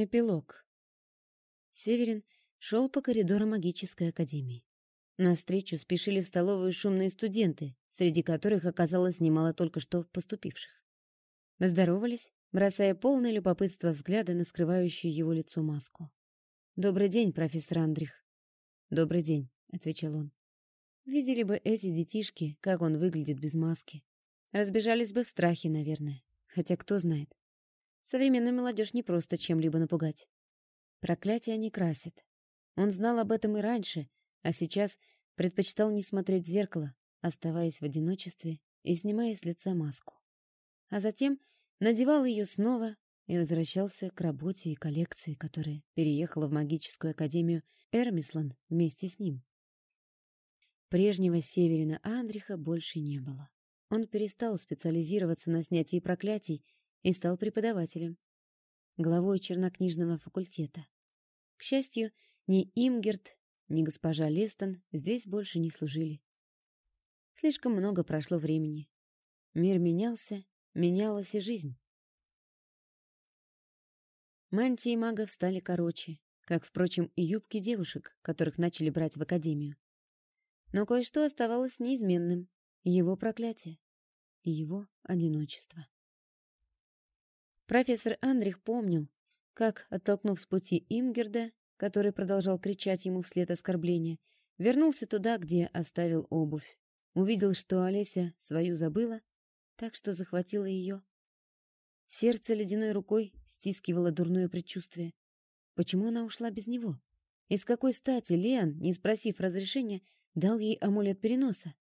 Эпилог. Северин шел по коридору магической академии. Навстречу спешили в столовую шумные студенты, среди которых оказалось немало только что поступивших. Здоровались, бросая полное любопытство взгляды на скрывающую его лицо маску. «Добрый день, профессор Андрих». «Добрый день», — отвечал он. Видели бы эти детишки, как он выглядит без маски. Разбежались бы в страхе, наверное. Хотя кто знает. Современную молодежь не просто чем-либо напугать. Проклятие не красит. Он знал об этом и раньше, а сейчас предпочитал не смотреть в зеркало, оставаясь в одиночестве и снимая с лица маску. А затем надевал ее снова и возвращался к работе и коллекции, которая переехала в магическую академию Эрмислан вместе с ним. Прежнего Северина Андриха больше не было. Он перестал специализироваться на снятии проклятий и стал преподавателем, главой чернокнижного факультета. К счастью, ни Имгерт, ни госпожа Лестон здесь больше не служили. Слишком много прошло времени. Мир менялся, менялась и жизнь. Мантии магов стали короче, как, впрочем, и юбки девушек, которых начали брать в академию. Но кое-что оставалось неизменным — его проклятие и его одиночество. Профессор Андрих помнил, как, оттолкнув с пути Имгерда, который продолжал кричать ему вслед оскорбления, вернулся туда, где оставил обувь. Увидел, что Олеся свою забыла, так что захватила ее. Сердце ледяной рукой стискивало дурное предчувствие. Почему она ушла без него? И с какой стати Леон, не спросив разрешения, дал ей амулет переноса?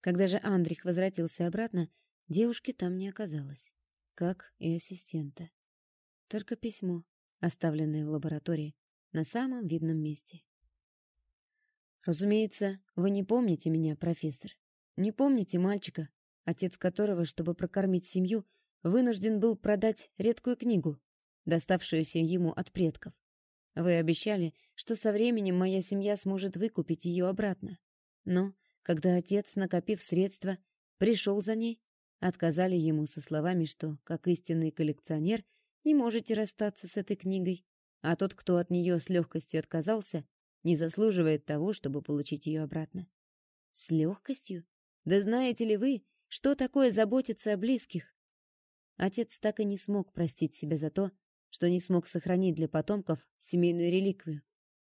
Когда же Андрих возвратился обратно, девушки там не оказалось как и ассистента. Только письмо, оставленное в лаборатории, на самом видном месте. Разумеется, вы не помните меня, профессор. Не помните мальчика, отец которого, чтобы прокормить семью, вынужден был продать редкую книгу, доставшуюся ему от предков. Вы обещали, что со временем моя семья сможет выкупить ее обратно. Но, когда отец, накопив средства, пришел за ней, Отказали ему со словами, что, как истинный коллекционер, не можете расстаться с этой книгой, а тот, кто от нее с легкостью отказался, не заслуживает того, чтобы получить ее обратно. С легкостью? Да знаете ли вы, что такое заботиться о близких? Отец так и не смог простить себя за то, что не смог сохранить для потомков семейную реликвию.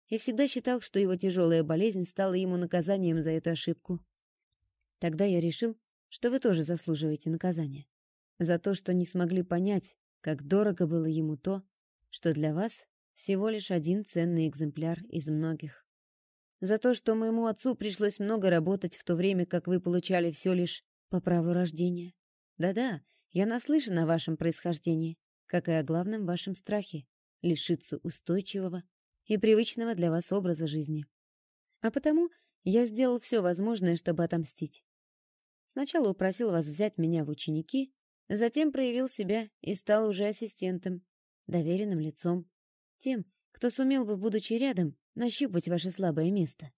И всегда считал, что его тяжелая болезнь стала ему наказанием за эту ошибку. Тогда я решил, что вы тоже заслуживаете наказания. За то, что не смогли понять, как дорого было ему то, что для вас всего лишь один ценный экземпляр из многих. За то, что моему отцу пришлось много работать в то время, как вы получали все лишь по праву рождения. Да-да, я наслышан о вашем происхождении, как и о главном вашем страхе — лишиться устойчивого и привычного для вас образа жизни. А потому я сделал все возможное, чтобы отомстить. Сначала упросил вас взять меня в ученики, затем проявил себя и стал уже ассистентом, доверенным лицом, тем, кто сумел бы, будучи рядом, нащупать ваше слабое место.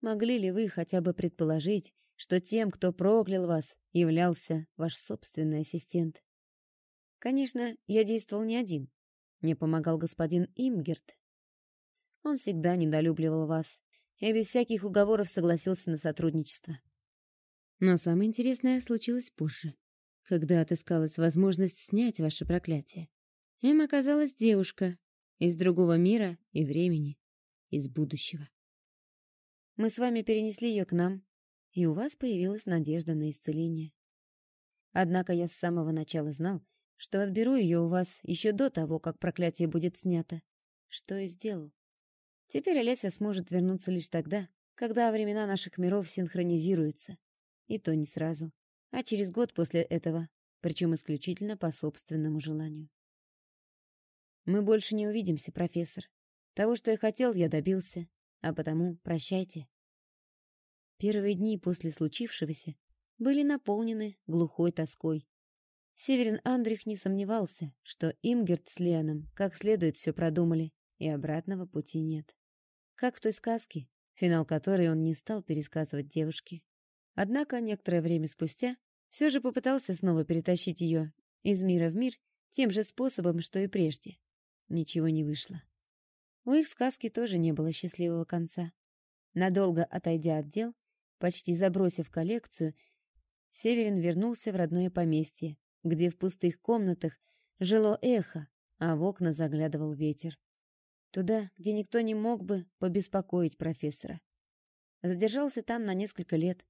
Могли ли вы хотя бы предположить, что тем, кто проклял вас, являлся ваш собственный ассистент? Конечно, я действовал не один. Мне помогал господин Имгерт. Он всегда недолюбливал вас и без всяких уговоров согласился на сотрудничество. Но самое интересное случилось позже, когда отыскалась возможность снять ваше проклятие. Им оказалась девушка из другого мира и времени, из будущего. Мы с вами перенесли ее к нам, и у вас появилась надежда на исцеление. Однако я с самого начала знал, что отберу ее у вас еще до того, как проклятие будет снято. Что и сделал. Теперь Олеся сможет вернуться лишь тогда, когда времена наших миров синхронизируются. И то не сразу, а через год после этого, причем исключительно по собственному желанию. Мы больше не увидимся, профессор. Того, что я хотел, я добился, а потому прощайте. Первые дни после случившегося были наполнены глухой тоской. Северин Андрих не сомневался, что Имгерт с Леоном как следует все продумали, и обратного пути нет. Как в той сказке, финал которой он не стал пересказывать девушке. Однако некоторое время спустя все же попытался снова перетащить ее из мира в мир тем же способом, что и прежде. Ничего не вышло. У их сказки тоже не было счастливого конца. Надолго отойдя от дел, почти забросив коллекцию, Северин вернулся в родное поместье, где в пустых комнатах жило эхо, а в окна заглядывал ветер. Туда, где никто не мог бы побеспокоить профессора. Задержался там на несколько лет,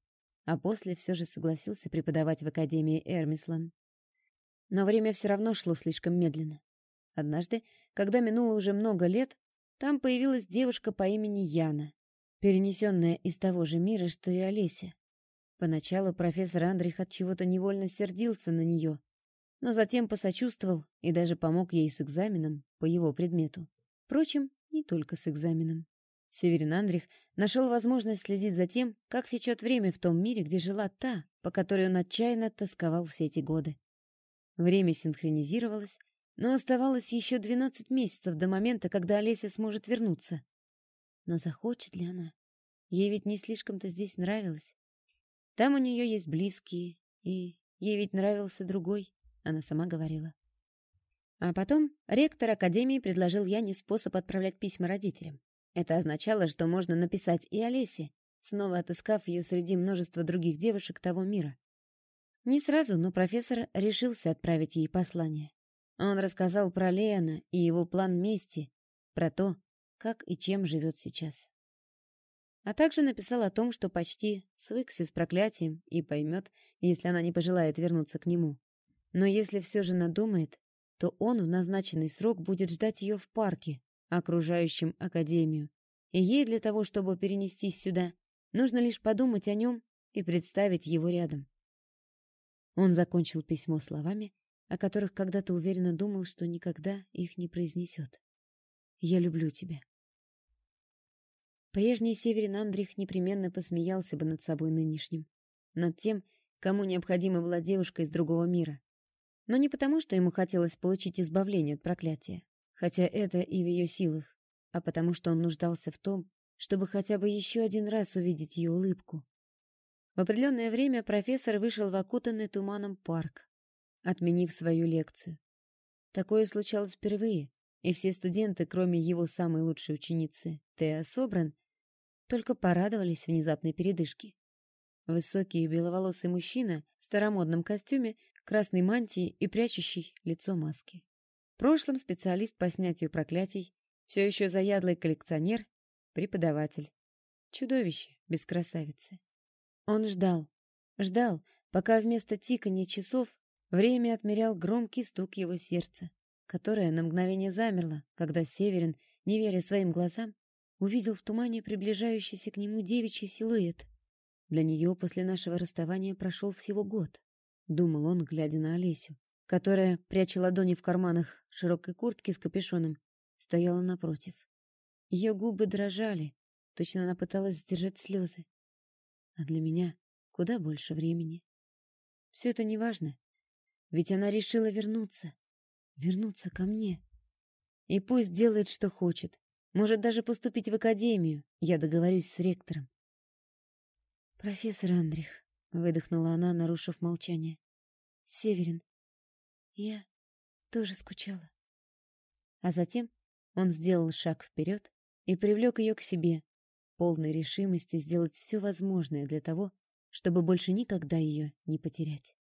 а после все же согласился преподавать в Академии Эрмислан. Но время все равно шло слишком медленно. Однажды, когда минуло уже много лет, там появилась девушка по имени Яна, перенесенная из того же мира, что и Олеся. Поначалу профессор Андрих от чего-то невольно сердился на нее, но затем посочувствовал и даже помог ей с экзаменом по его предмету. Впрочем, не только с экзаменом. Северин Андрих нашел возможность следить за тем, как течет время в том мире, где жила та, по которой он отчаянно тосковал все эти годы. Время синхронизировалось, но оставалось еще 12 месяцев до момента, когда Олеся сможет вернуться. Но захочет ли она? Ей ведь не слишком-то здесь нравилось. Там у нее есть близкие, и ей ведь нравился другой, она сама говорила. А потом ректор Академии предложил Яне способ отправлять письма родителям. Это означало, что можно написать и Олесе, снова отыскав ее среди множества других девушек того мира. Не сразу, но профессор решился отправить ей послание. Он рассказал про Леона и его план мести, про то, как и чем живет сейчас. А также написал о том, что почти свыкся с проклятием и поймет, если она не пожелает вернуться к нему. Но если все же надумает, то он в назначенный срок будет ждать ее в парке, окружающем Академию. И ей для того, чтобы перенестись сюда, нужно лишь подумать о нем и представить его рядом. Он закончил письмо словами, о которых когда-то уверенно думал, что никогда их не произнесет. «Я люблю тебя». Прежний Северин Андрих непременно посмеялся бы над собой нынешним, над тем, кому необходима была девушка из другого мира. Но не потому, что ему хотелось получить избавление от проклятия, хотя это и в ее силах, а потому что он нуждался в том, чтобы хотя бы еще один раз увидеть ее улыбку. В определенное время профессор вышел в окутанный туманом парк, отменив свою лекцию. Такое случалось впервые, и все студенты, кроме его самой лучшей ученицы, Теа Собран, только порадовались внезапной передышке. Высокий беловолосый мужчина в старомодном костюме, красной мантии и прячущий лицо маски. В прошлом специалист по снятию проклятий, все еще заядлый коллекционер, преподаватель. Чудовище без красавицы. Он ждал, ждал, пока вместо тикания часов время отмерял громкий стук его сердца, которое на мгновение замерло, когда Северин, не веря своим глазам, увидел в тумане приближающийся к нему девичий силуэт. Для нее после нашего расставания прошел всего год, думал он, глядя на Олесю, которая, пряча ладони в карманах широкой куртки с капюшоном, стояла напротив. Ее губы дрожали, точно она пыталась сдержать слезы. А для меня куда больше времени. Все это неважно, ведь она решила вернуться, вернуться ко мне. И пусть делает, что хочет, может даже поступить в академию. Я договорюсь с ректором. «Профессор Андрих», — выдохнула она, нарушив молчание. «Северин, я тоже скучала». А затем он сделал шаг вперед и привлек ее к себе, полной решимости сделать все возможное для того, чтобы больше никогда ее не потерять.